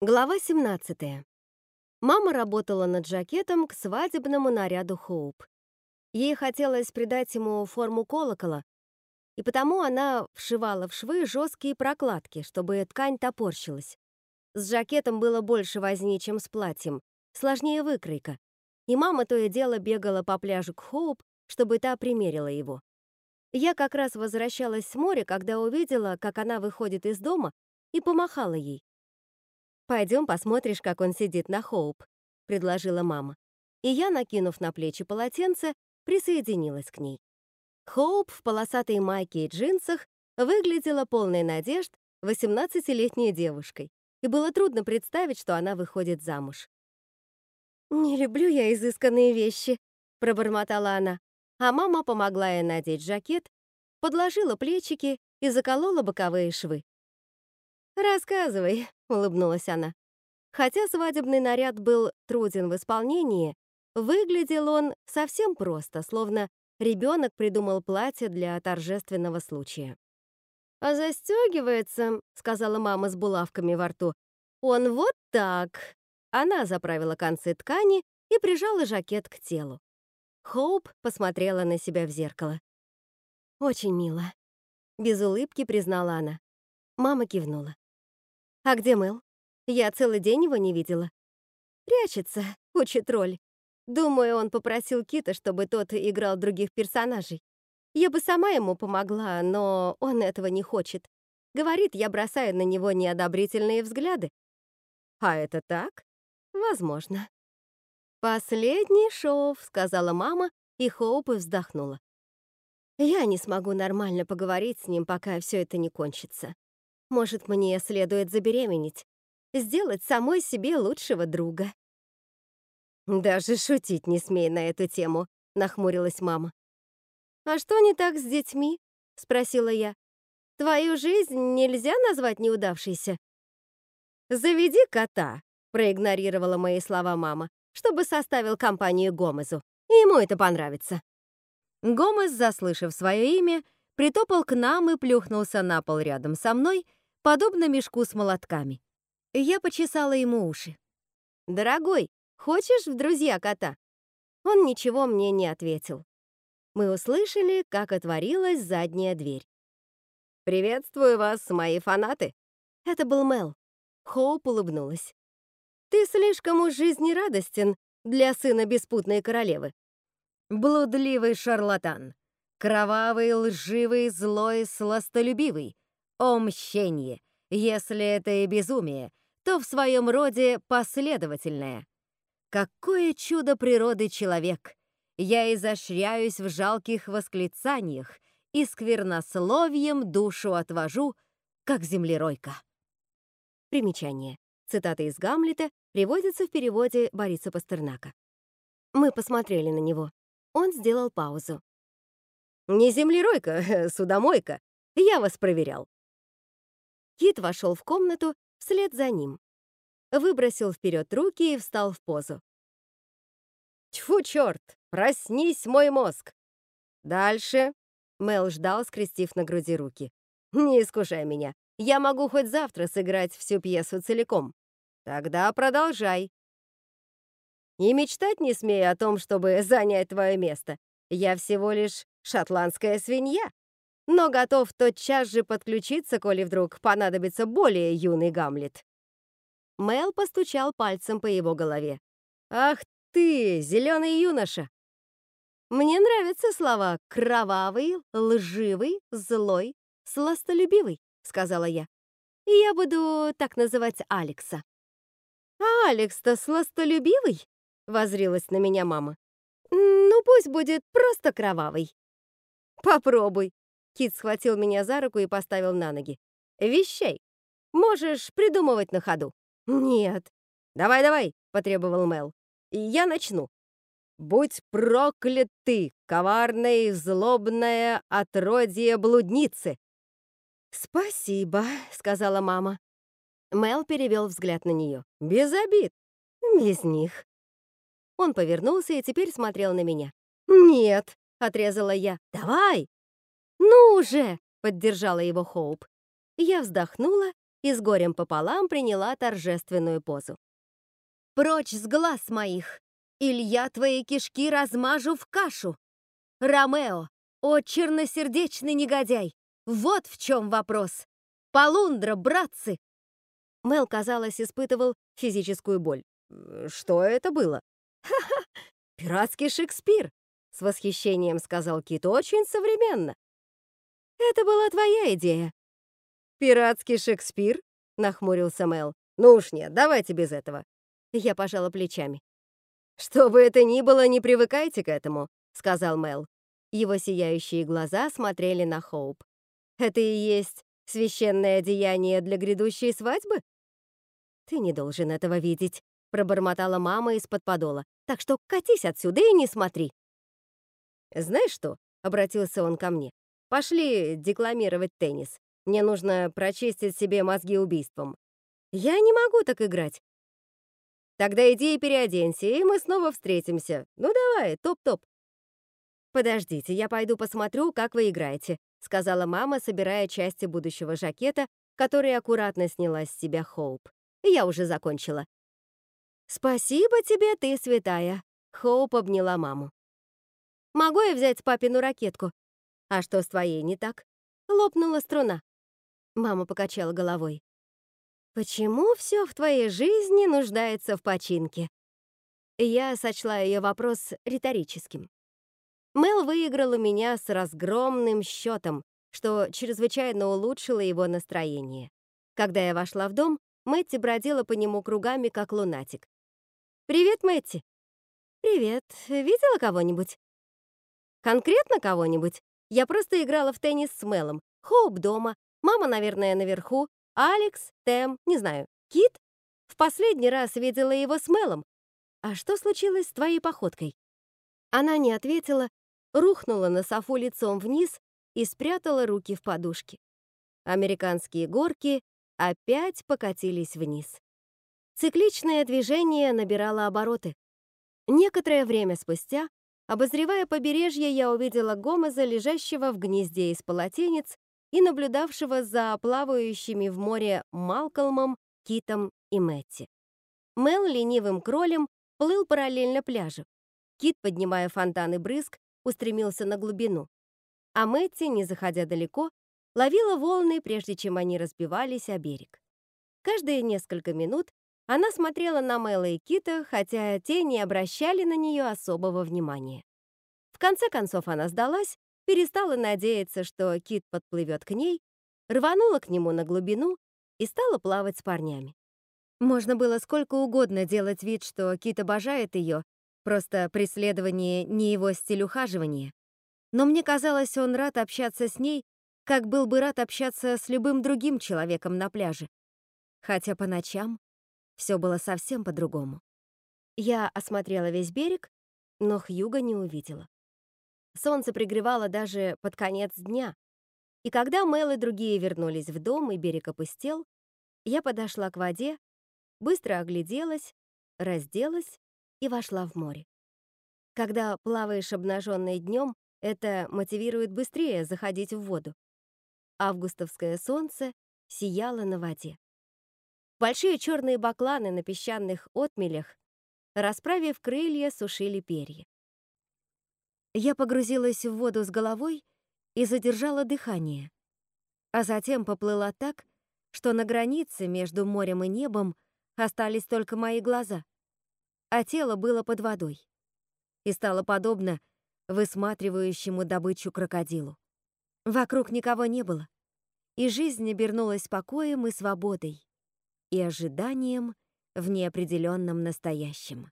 Глава 17. Мама работала над жакетом к свадебному наряду Хоуп. Ей хотелось придать ему форму колокола, и потому она вшивала в швы жесткие прокладки, чтобы ткань топорщилась. С жакетом было больше возни, чем с платьем, сложнее выкройка, и мама то и дело бегала по пляжу к Хоуп, чтобы та примерила его. Я как раз возвращалась с моря, когда увидела, как она выходит из дома, и помахала ей. «Пойдем посмотришь, как он сидит на Хоуп», — предложила мама. И я, накинув на плечи полотенце, присоединилась к ней. Хоуп в полосатой майке и джинсах выглядела полной надежд 18-летней девушкой, и было трудно представить, что она выходит замуж. «Не люблю я изысканные вещи», — пробормотала она, а мама помогла ей надеть жакет, подложила плечики и заколола боковые швы. «Рассказывай», — улыбнулась она. Хотя свадебный наряд был труден в исполнении, выглядел он совсем просто, словно ребенок придумал платье для торжественного случая. «А застегивается», — сказала мама с булавками во рту, — «он вот так». Она заправила концы ткани и прижала жакет к телу. Хоуп посмотрела на себя в зеркало. «Очень мило», — без улыбки признала она. Мама кивнула. «А где Мэл? Я целый день его не видела». «Прячется, учит роль. Думаю, он попросил Кита, чтобы тот играл других персонажей. Я бы сама ему помогла, но он этого не хочет. Говорит, я бросаю на него неодобрительные взгляды. А это так? Возможно. «Последний шов», — сказала мама, и Хоуп вздохнула. «Я не смогу нормально поговорить с ним, пока все это не кончится. Может, мне следует забеременеть, сделать самой себе лучшего друга. Даже шутить не смей на эту тему, нахмурилась мама. А что не так с детьми? спросила я. Твою жизнь нельзя назвать неудавшейся. Заведи кота, проигнорировала мои слова мама, чтобы составил компанию Гомезу. Ему это понравится. Гомес, заслышав свое имя, притопал к нам и плюхнулся на пол рядом со мной, подобно мешку с молотками. Я почесала ему уши. «Дорогой, хочешь в друзья кота?» Он ничего мне не ответил. Мы услышали, как отворилась задняя дверь. «Приветствую вас, мои фанаты!» Это был Мел. Хоуп улыбнулась. «Ты слишком уж жизнерадостен для сына беспутной королевы. Блудливый шарлатан. Кровавый, лживый, злой, сластолюбивый. О мщенье! Если это и безумие, то в своем роде последовательное. Какое чудо природы человек! Я изощряюсь в жалких восклицаниях и сквернословием душу отвожу, как землеройка. Примечание. Цитата из Гамлета приводится в переводе Бориса Пастернака. Мы посмотрели на него. Он сделал паузу. «Не землеройка, судомойка. Я вас проверял. Кит вошел в комнату вслед за ним. Выбросил вперед руки и встал в позу. «Тьфу, черт! Проснись, мой мозг!» «Дальше!» Мел ждал, скрестив на груди руки. «Не искушай меня. Я могу хоть завтра сыграть всю пьесу целиком. Тогда продолжай. И мечтать не смею о том, чтобы занять твое место. Я всего лишь шотландская свинья но готов тотчас же подключиться, коли вдруг понадобится более юный Гамлет. Мел постучал пальцем по его голове. «Ах ты, зеленый юноша!» Мне нравятся слова «кровавый», «лживый», «злой», «сластолюбивый», — сказала я. И я буду так называть Алекса. «А Алекс-то сластолюбивый?» — возрилась на меня мама. «Ну, пусть будет просто кровавый». «Попробуй», Кит схватил меня за руку и поставил на ноги. «Вещей! Можешь придумывать на ходу». «Нет». «Давай-давай», — потребовал Мел. «Я начну. Будь проклят ты, коварная и злобная отродье блудницы!» «Спасибо», — сказала мама. Мел перевел взгляд на нее. «Без обид. Без них». Он повернулся и теперь смотрел на меня. «Нет», — отрезала я. «Давай!» «Ну уже!» — поддержала его Хоуп. Я вздохнула и с горем пополам приняла торжественную позу. «Прочь с глаз моих! Иль я твои кишки размажу в кашу! Ромео, о черносердечный негодяй! Вот в чем вопрос! Полундра, братцы!» Мел, казалось, испытывал физическую боль. «Что это было?» «Ха-ха! Пиратский Шекспир!» С восхищением сказал Кит. «Очень современно!» «Это была твоя идея!» «Пиратский Шекспир?» — нахмурился Мел. «Ну уж нет, давайте без этого». Я пожала плечами. «Что бы это ни было, не привыкайте к этому», — сказал Мел. Его сияющие глаза смотрели на Хоуп. «Это и есть священное одеяние для грядущей свадьбы?» «Ты не должен этого видеть», — пробормотала мама из-под подола. «Так что катись отсюда и не смотри». «Знаешь что?» — обратился он ко мне. «Пошли декламировать теннис. Мне нужно прочистить себе мозги убийством. Я не могу так играть. Тогда иди и переоденься, и мы снова встретимся. Ну давай, топ-топ. Подождите, я пойду посмотрю, как вы играете, сказала мама, собирая части будущего жакета, который аккуратно сняла с себя Хоуп. Я уже закончила. Спасибо тебе, ты святая. Хоуп обняла маму. Могу я взять папину ракетку? А что с твоей не так? Лопнула струна. Мама покачала головой. «Почему все в твоей жизни нуждается в починке?» Я сочла ее вопрос риторическим. Мел выиграла меня с разгромным счетом, что чрезвычайно улучшило его настроение. Когда я вошла в дом, Мэтти бродила по нему кругами, как лунатик. «Привет, Мэтти!» «Привет. Видела кого-нибудь?» «Конкретно кого-нибудь? Я просто играла в теннис с Мелом. Хоуп дома, Мама, наверное, наверху. Алекс, Тем, не знаю. Кит? В последний раз видела его с Мелом. А что случилось с твоей походкой? Она не ответила, рухнула на софу лицом вниз и спрятала руки в подушки. Американские горки опять покатились вниз. Цикличное движение набирало обороты. Некоторое время спустя, обозревая побережье, я увидела Гомеза, лежащего в гнезде из полотенец и наблюдавшего за плавающими в море Малкольмом, Китом и Мэтти. Мел ленивым кролем плыл параллельно пляжу. Кит, поднимая фонтаны брызг, устремился на глубину. А Мэтти, не заходя далеко, ловила волны, прежде чем они разбивались о берег. Каждые несколько минут она смотрела на Мэла и Кита, хотя те не обращали на нее особого внимания. В конце концов она сдалась перестала надеяться, что кит подплывет к ней, рванула к нему на глубину и стала плавать с парнями. Можно было сколько угодно делать вид, что кит обожает ее, просто преследование не его стиль ухаживания. Но мне казалось, он рад общаться с ней, как был бы рад общаться с любым другим человеком на пляже. Хотя по ночам все было совсем по-другому. Я осмотрела весь берег, но Хьюга не увидела. Солнце пригревало даже под конец дня. И когда Мэл и другие вернулись в дом и берег опустел, я подошла к воде, быстро огляделась, разделась и вошла в море. Когда плаваешь обнаженной днем, это мотивирует быстрее заходить в воду. Августовское солнце сияло на воде. Большие черные бакланы на песчаных отмелях, расправив крылья, сушили перья. Я погрузилась в воду с головой и задержала дыхание, а затем поплыла так, что на границе между морем и небом остались только мои глаза, а тело было под водой и стало подобно высматривающему добычу крокодилу. Вокруг никого не было, и жизнь обернулась покоем и свободой, и ожиданием в неопределенном настоящем.